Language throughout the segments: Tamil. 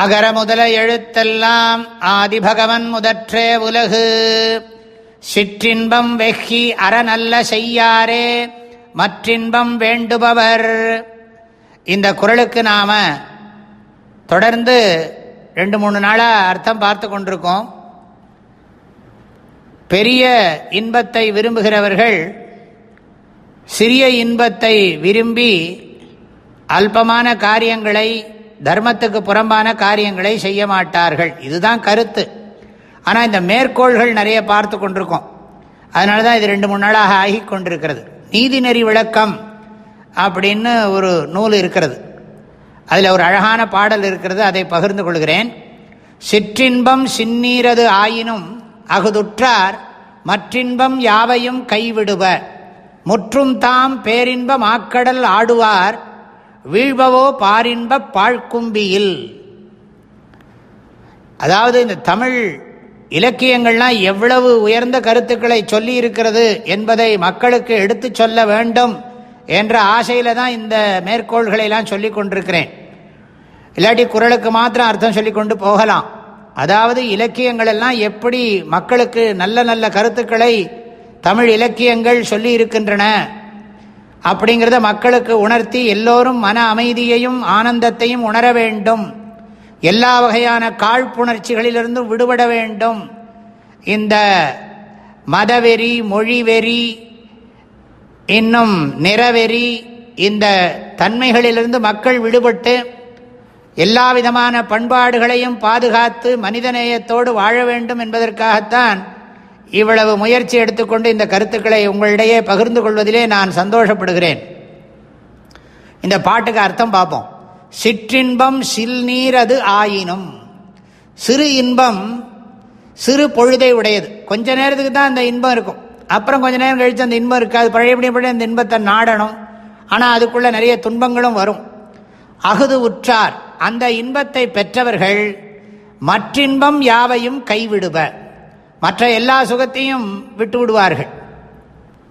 அகர முதல எழுத்தெல்லாம் ஆதிபகவன் முதற்றே உலகு. சிற்றின்பம் வெஹி அறநல்ல செய்யாரே மற்றின்பம் வேண்டுபவர். இந்த குரலுக்கு நாம் தொடர்ந்து ரெண்டு மூணு நாளாக அர்த்தம் பார்த்து கொண்டிருக்கோம். பெரிய இன்பத்தை விரும்புகிறவர்கள் சிறிய இன்பத்தை விரும்பி அல்பமான காரியங்களை தர்மத்துக்கு புறம்பான காரியங்களை செய்ய மாட்டார்கள். இதுதான் கருத்து. ஆனால் இந்த மேற்கோள்கள் நிறைய பார்த்து கொண்டிருக்கோம். அதனால தான் இது ரெண்டு மூணு நாளாக ஆகி கொண்டிருக்கிறது. நீதிநெறி விளக்கம் அப்படின்னு ஒரு நூல் இருக்கிறது. அதில் ஒரு அழகான பாடல் இருக்கிறது. அதை பகிர்ந்து கொள்கிறேன். சிற்றின்பம் சின்னீரது ஆயினும் அகுதுற்றார் மற்றின்பம் யாவையும் கைவிடுவ முற்றும் தாம் பேரின்பம் ஆக்கடல் ஆடுவார் வீழ்பவோ பாரின்ப பாழ்கும்பியில். அதாவது இந்த தமிழ் இலக்கியங்கள்லாம் எவ்வளவு உயர்ந்த கருத்துக்களை சொல்லி இருக்கிறது என்பதை மக்களுக்கு எடுத்து சொல்ல வேண்டும் என்ற ஆசையில் தான் இந்த மேற்கோள்களை எல்லாம் சொல்லி கொண்டிருக்கிறேன். இல்லாட்டி குரலுக்கு மாத்திரம் அர்த்தம் சொல்லி கொண்டு போகலாம். அதாவது இலக்கியங்கள் எல்லாம் எப்படி மக்களுக்கு நல்ல நல்ல கருத்துக்களை தமிழ் இலக்கியங்கள் சொல்லி இருக்கின்றன அப்படிங்கிறத மக்களுக்கு உணர்த்தி எல்லோரும் மன அமைதியையும் ஆனந்தத்தையும் உணர வேண்டும். எல்லா வகையான காழ்ப்புணர்ச்சிகளிலிருந்தும் விடுபட வேண்டும். இந்த மதவெறி மொழிவெறி இன்னும் நிறவெறி இந்த தன்மைகளிலிருந்து மக்கள் விடுபட்டு எல்லா விதமான பண்பாடுகளையும் பாதுகாத்து மனிதநேயத்தோடு வாழ வேண்டும் என்பதற்காகத்தான் இவ்வளவு முயற்சி எடுத்துக்கொண்டு இந்த கருத்துக்களை உங்களிடையே பகிர்ந்து கொள்வதிலே நான் சந்தோஷப்படுகிறேன். இந்த பாட்டுக்கு அர்த்தம் பார்ப்போம். சிற்றின்பம் சில்நீர் அது ஆயினும் சிறு இன்பம் சிறு பொழுதை உடையது. கொஞ்ச நேரத்துக்கு தான் அந்த இன்பம் இருக்கும். அப்புறம் கொஞ்ச நேரம் கழித்து அந்த இன்பம் இருக்காது. பழையபடி பழைய அந்த இன்பத்தை நாடணும். ஆனால் அதுக்குள்ள நிறைய துன்பங்களும் வரும். அகுது உற்றார் அந்த இன்பத்தை பெற்றவர்கள் மற்றின்பம் யாவையும் கைவிடுவ மற்ற எல்லா சுகத்தையும் விட்டு விடுவார்கள்.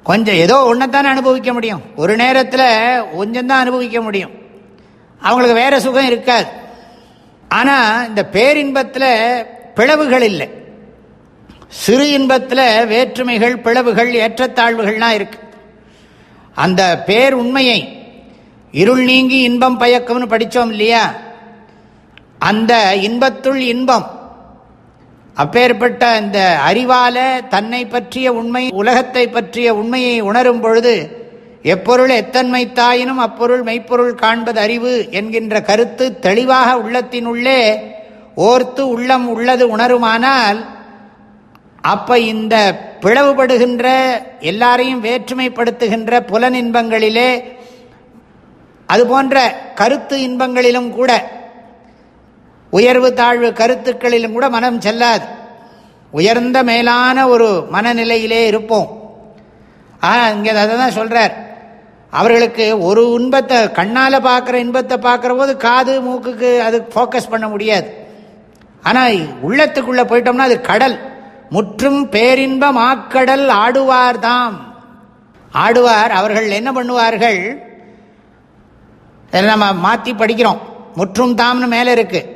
கொஞ்சம் ஏதோ ஒன்றைத்தானே அனுபவிக்க முடியும். ஒரு நேரத்தில் கொஞ்சம்தான் அனுபவிக்க முடியும். அவங்களுக்கு வேறு சுகம் இருக்காது. ஆனால் இந்த பேரின்பத்தில் பிளவுகள் இல்லை. சிறு இன்பத்தில் வேற்றுமைகள் பிளவுகள் ஏற்றத்தாழ்வுகள்லாம் இருக்கு. அந்த பேர் உண்மையை இருள் நீங்கி இன்பம் பயக்கம்னு படித்தோம் இல்லையா? அந்த இன்பத்துள் இன்பம் அப்பேற்பட்ட இந்த அறிவால தன்னை பற்றிய உண்மை உலகத்தை பற்றிய உண்மையை உணரும் பொழுது எப்பொருள் எத்தன்மை தாயினும் அப்பொருள் மெய்ப்பொருள் காண்பது அறிவு என்கின்ற கருத்து தெளிவாக உள்ளத்தினுள்ளே ஓர்த்து உள்ளம் உள்ளது உணருமானால் அப்ப இந்த பிளவுபடுகின்ற எல்லாரையும் வேற்றுமைப்படுத்துகின்ற புலன் இன்பங்களிலே அதுபோன்ற கருத்து இன்பங்களிலும் கூட உயர்வு தாழ்வு கருத்துக்களிலும் கூட மனம் செல்லாது. உயர்ந்த மேலான ஒரு மனநிலையிலே இருப்போம். ஆனால் இங்கே அதை தான் சொல்கிறார் அவர்களுக்கு ஒரு இன்பத்தை கண்ணால் பார்க்குற இன்பத்தை பார்க்குற போது காது மூக்குக்கு அது ஃபோக்கஸ் பண்ண முடியாது. ஆனால் உள்ளத்துக்குள்ளே போயிட்டோம்னா அது கடல். முற்றும் பேரின்ப மாக்கடல் ஆடுவார் தாம். ஆடுவார் அவர்கள் என்ன பண்ணுவார்கள்? நம்ம மாற்றி படிக்கிறோம். முற்றும் தாம்னு மேலே இருக்குது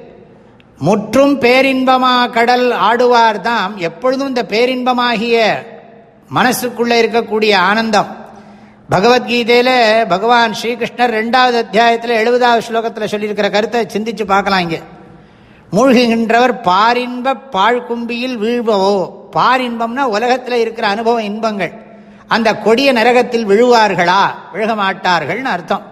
முற்றும் பேரின்பமா கடல் ஆடுவார் தாம் எப்பொழுதும் இந்த பேரின்பமாகிய மனசுக்குள்ளே இருக்கக்கூடிய ஆனந்தம். பகவத்கீதையில் பகவான் ஸ்ரீகிருஷ்ணர் ரெண்டாவது அத்தியாயத்தில் எழுபதாவது ஸ்லோகத்தில் சொல்லியிருக்கிற கருத்தை சிந்திச்சு பார்க்கலாம் இங்கே. மூழ்குகின்றவர் பாரின்ப பாழ்கும்பியில் வீழ்பவோ? பாரின்பம்னா உலகத்தில் இருக்கிற அனுபவ இன்பங்கள். அந்த கொடிய நரகத்தில் விழுவார்களா? விழுக மாட்டார்கள்னு அர்த்தம்.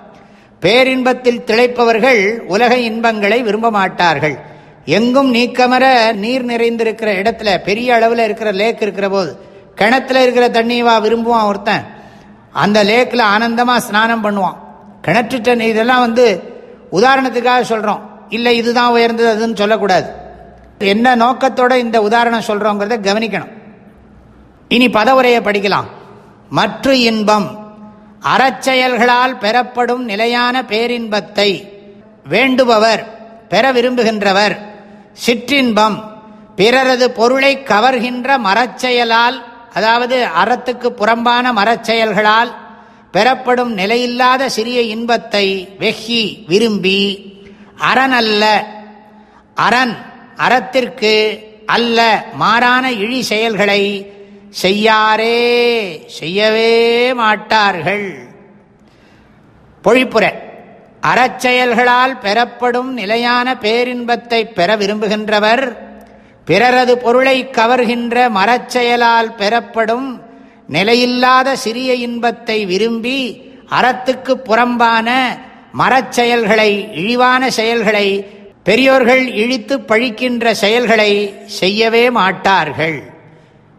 பேரின்பத்தில் திளைப்பவர்கள் உலக இன்பங்களை விரும்ப மாட்டார்கள். எங்கும் நீக்கமர நீர் நிறைந்திருக்கிற இடத்துல பெரிய அளவில் இருக்கிற லேக் இருக்கிற போது கிணத்துல இருக்கிற தண்ணியவா விரும்புவான் ஒருத்தன். அந்த லேக்கில் ஆனந்தமாக ஸ்நானம் பண்ணுவான். கிணற்று தண்ணி இதெல்லாம் வந்து உதாரணத்துக்காக சொல்கிறோம் இல்லை இதுதான் உயர்ந்தது அதுன்னு சொல்லக்கூடாது. என்ன நோக்கத்தோட இந்த உதாரணம் சொல்கிறோங்கிறத கவனிக்கணும். இனி பதவுரையை படிக்கலாம். மற்ற இன்பம். அறச்செயல்களால் பெறப்படும் நிலையான பேரின்பத்தை வேண்டுபவர் பெற விரும்புகின்றவர். சிற்றின்பம் பிறரது பொருளை கவர்கின்ற மரச்செயலால் அதாவது அறத்துக்கு புறம்பான மரச்செயல்களால் பெறப்படும் நிலையில்லாத சிறிய இன்பத்தை வெஹி விரும்பி அறனல்ல அரண் அறத்திற்கு அல்ல மாறான இழி செயல்களை செய்யாரே செய்யவே மாட்டார்கள். பொழிப்புரை. அறச்செயல்களால் பெறப்படும் நிலையான பேரின்பத்தை பெற விரும்புகின்றவர் பிறரது பொருளை கவர்கின்ற மரச்செயலால் பெறப்படும் நிலையில்லாத சிறிய இன்பத்தை விரும்பி அறத்துக்கு புறம்பான மரச்செயல்களை இழிவான செயல்களை பெரியோர்கள் இழித்து பழிக்கின்ற செயல்களை செய்யவே மாட்டார்கள்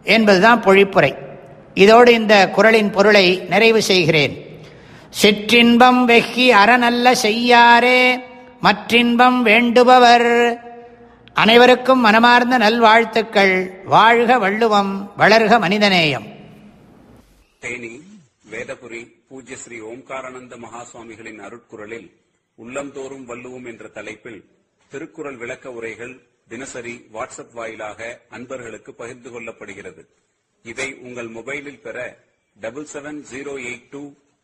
என்பதுதான் பொழிப்புரை. இதோடு இந்த குரலின் பொருளை நிறைவு செய்கிறேன். சிற்றின்பம் வெகி அறநல்ல செய்யாரே மற்றின்பம் வேண்டுபவர். அனைவருக்கும் மனமார்ந்த நல்வாழ்த்துக்கள். வாழ்க வள்ளுவம் வளர்க மனிதநேயம். தேனி வேதபுரி பூஜ்ய ஸ்ரீ ஓம்காரானந்த மகாசுவாமிகளின் அருட்குரலில் உள்ளந்தோறும் வள்ளுவோம் என்ற தலைப்பில் திருக்குறள் விளக்க உரைகள் தினசரி வாட்ஸ்அப் வாயிலாக அன்பர்களுக்கு பகிர்ந்து கொள்ளப்படுகிறது. இதை உங்கள் மொபைலில் பெற double seven zero eight two